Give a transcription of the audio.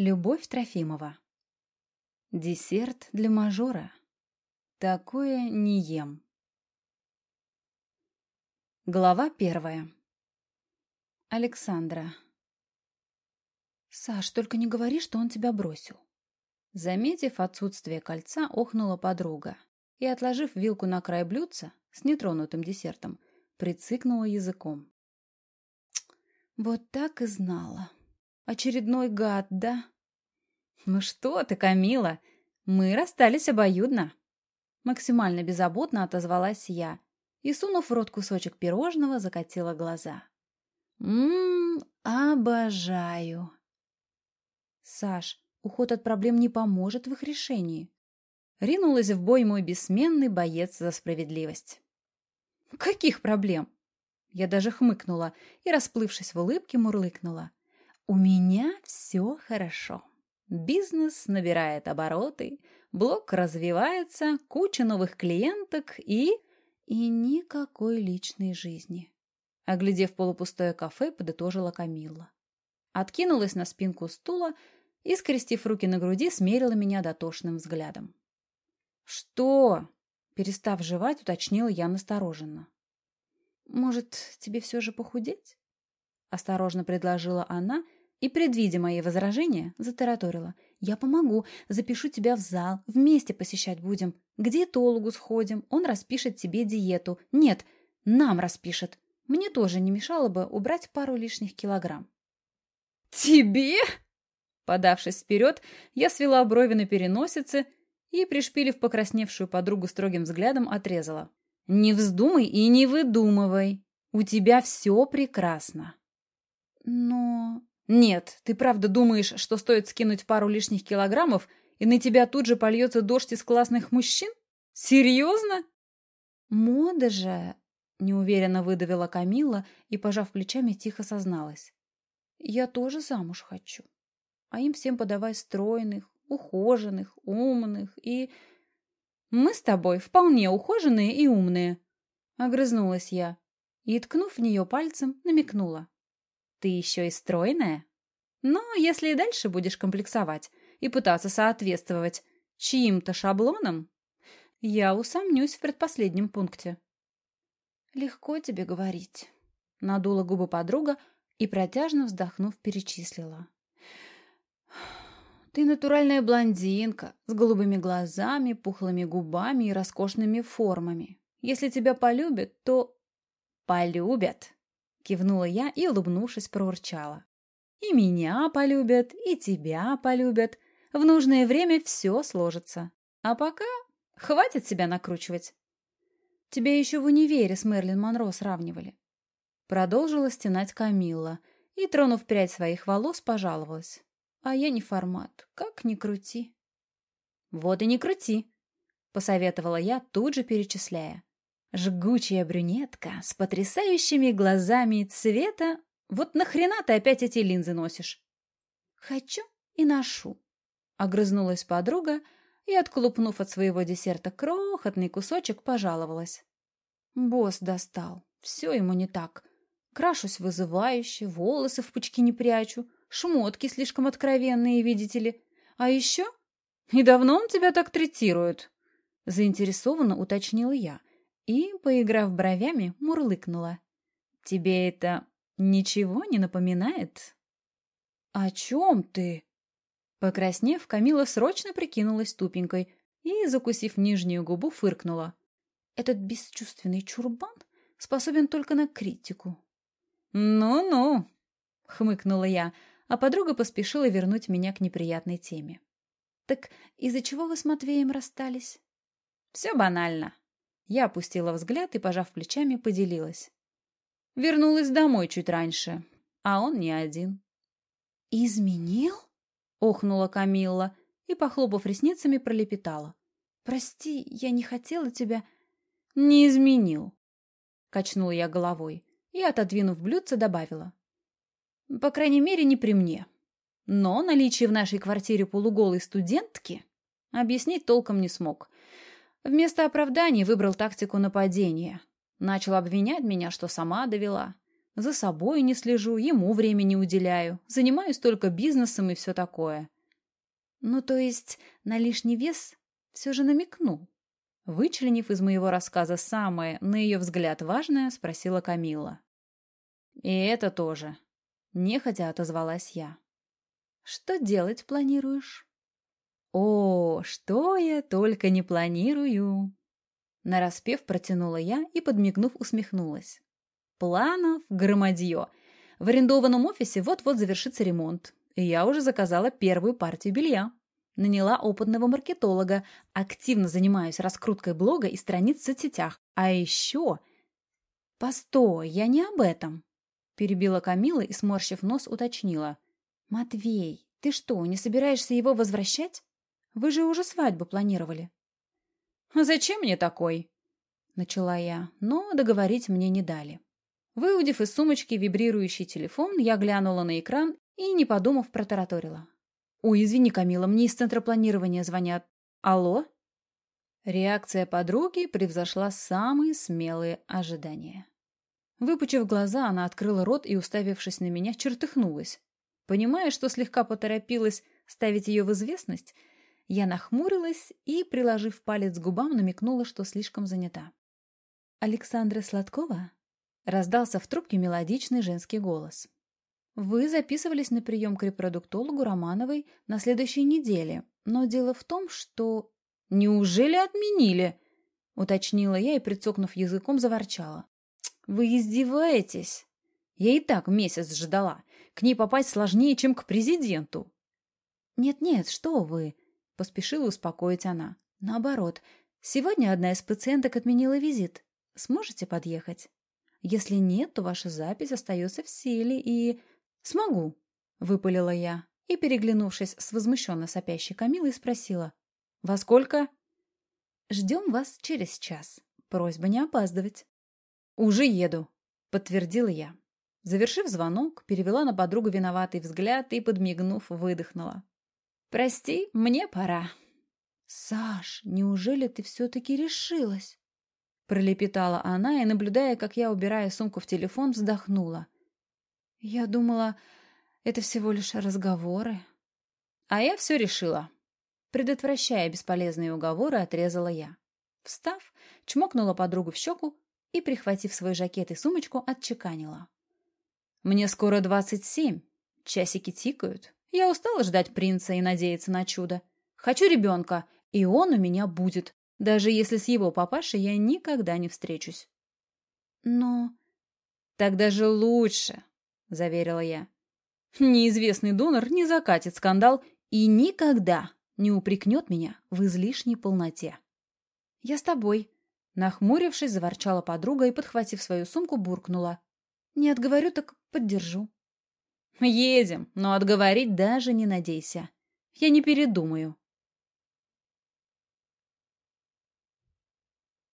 Любовь Трофимова. Десерт для мажора. Такое не ем. Глава первая. Александра. «Саш, только не говори, что он тебя бросил». Заметив отсутствие кольца, охнула подруга и, отложив вилку на край блюдца с нетронутым десертом, прицикнула языком. «Вот так и знала». Очередной гад, да? Ну что ты, Камила, мы расстались обоюдно. Максимально беззаботно отозвалась я и, сунув в рот кусочек пирожного, закатила глаза. Ммм, обожаю. Саш, уход от проблем не поможет в их решении. Ринулась в бой мой бессменный боец за справедливость. Каких проблем? Я даже хмыкнула и, расплывшись в улыбке, мурлыкнула. У меня все хорошо. Бизнес набирает обороты, блог развивается, куча новых клиенток и... И никакой личной жизни. Оглядев полупустое кафе, подытожила Камилла. Откинулась на спинку стула и, скрестив руки на груди, смерила меня дотошным взглядом. «Что?» — перестав жевать, уточнила я настороженно. «Может, тебе все же похудеть?» — осторожно предложила она — и, предвидя мои возражения, затараторила. «Я помогу, запишу тебя в зал, вместе посещать будем. К диетологу сходим, он распишет тебе диету. Нет, нам распишет. Мне тоже не мешало бы убрать пару лишних килограмм». «Тебе?» Подавшись вперед, я свела брови на переносице и, пришпилив покрасневшую подругу строгим взглядом, отрезала. «Не вздумай и не выдумывай. У тебя все прекрасно». «Но...» Нет, ты правда думаешь, что стоит скинуть пару лишних килограммов, и на тебя тут же польется дождь из классных мужчин? Серьезно? Мода же, неуверенно выдавила Камила и, пожав плечами, тихо созналась. Я тоже замуж хочу. А им всем подавай стройных, ухоженных, умных и... Мы с тобой вполне ухоженные и умные. Огрызнулась я и, ткнув в нее пальцем, намекнула. Ты еще и стройная. Но если и дальше будешь комплексовать и пытаться соответствовать чьим-то шаблонам, я усомнюсь в предпоследнем пункте. Легко тебе говорить. Надула губы подруга и, протяжно вздохнув, перечислила. Ты натуральная блондинка, с голубыми глазами, пухлыми губами и роскошными формами. Если тебя полюбят, то... Полюбят! Кивнула я и, улыбнувшись, проурчала. «И меня полюбят, и тебя полюбят. В нужное время все сложится. А пока хватит себя накручивать». «Тебя еще в универе с Мерлин Монро сравнивали». Продолжила стенать Камилла и, тронув прядь своих волос, пожаловалась. «А я не формат, как ни крути». «Вот и не крути», — посоветовала я, тут же перечисляя. Жгучая брюнетка с потрясающими глазами цвета. Вот нахрена ты опять эти линзы носишь? Хочу и ношу. Огрызнулась подруга и, отклупнув от своего десерта крохотный кусочек, пожаловалась. Босс достал. Все ему не так. Крашусь вызывающе, волосы в пучки не прячу, шмотки слишком откровенные, видите ли. А еще... И давно он тебя так третирует? Заинтересованно уточнила я, и, поиграв бровями, мурлыкнула. «Тебе это ничего не напоминает?» «О чем ты?» Покраснев, Камила срочно прикинулась тупенькой и, закусив нижнюю губу, фыркнула. «Этот бесчувственный чурбан способен только на критику». «Ну-ну», — хмыкнула я, а подруга поспешила вернуть меня к неприятной теме. «Так из-за чего вы с Матвеем расстались?» «Все банально», я опустила взгляд и, пожав плечами, поделилась. Вернулась домой чуть раньше, а он не один. «Изменил?» — охнула Камилла и, похлопав ресницами, пролепетала. «Прости, я не хотела тебя...» «Не изменил», — качнула я головой и, отодвинув блюдце, добавила. «По крайней мере, не при мне. Но наличие в нашей квартире полуголой студентки объяснить толком не смог. Вместо оправданий выбрал тактику нападения. Начал обвинять меня, что сама довела. За собой не слежу, ему времени уделяю. Занимаюсь только бизнесом и все такое. Ну, то есть на лишний вес все же намекнул. Вычленив из моего рассказа самое, на ее взгляд, важное, спросила Камила. «И это тоже», — нехотя отозвалась я. «Что делать планируешь?» «О, что я только не планирую!» Нараспев протянула я и, подмигнув, усмехнулась. «Планов громадье. В арендованном офисе вот-вот завершится ремонт, и я уже заказала первую партию белья. Наняла опытного маркетолога, активно занимаюсь раскруткой блога и страниц в соцсетях. А еще... «Постой, я не об этом!» Перебила Камила и, сморщив нос, уточнила. «Матвей, ты что, не собираешься его возвращать? Вы же уже свадьбу планировали». «Зачем мне такой?» Начала я, но договорить мне не дали. Выудив из сумочки вибрирующий телефон, я глянула на экран и, не подумав, протараторила. «Ой, извини, Камила, мне из центра планирования звонят. Алло?» Реакция подруги превзошла самые смелые ожидания. Выпучив глаза, она открыла рот и, уставившись на меня, чертыхнулась. Понимая, что слегка поторопилась ставить ее в известность, я нахмурилась и, приложив палец к губам, намекнула, что слишком занята. «Александра Сладкова?» — раздался в трубке мелодичный женский голос. «Вы записывались на прием к репродуктологу Романовой на следующей неделе, но дело в том, что...» «Неужели отменили?» — уточнила я и, прицокнув языком, заворчала. Вы издеваетесь? Я и так месяц ждала. К ней попасть сложнее, чем к президенту. Нет-нет, что вы, поспешила успокоить она. Наоборот, сегодня одна из пациенток отменила визит. Сможете подъехать? Если нет, то ваша запись остается в силе и... Смогу, выпалила я и, переглянувшись с возмущенно сопящей Камилой, спросила. «Во сколько?» «Ждем вас через час. Просьба не опаздывать». «Уже еду», — подтвердила я. Завершив звонок, перевела на подругу виноватый взгляд и, подмигнув, выдохнула. «Прости, мне пора». «Саш, неужели ты все-таки решилась?» Пролепетала она и, наблюдая, как я убираю сумку в телефон, вздохнула. «Я думала, это всего лишь разговоры». «А я все решила». Предотвращая бесполезные уговоры, отрезала я. Встав, чмокнула подругу в щеку и, прихватив свой жакет и сумочку, отчеканила. «Мне скоро двадцать семь. Часики тикают. Я устала ждать принца и надеяться на чудо. Хочу ребенка, и он у меня будет, даже если с его папашей я никогда не встречусь». «Но...» «Так даже лучше», — заверила я. «Неизвестный донор не закатит скандал и никогда не упрекнет меня в излишней полноте». «Я с тобой», Нахмурившись, заворчала подруга и, подхватив свою сумку, буркнула. «Не отговорю, так поддержу». «Едем, но отговорить даже не надейся. Я не передумаю».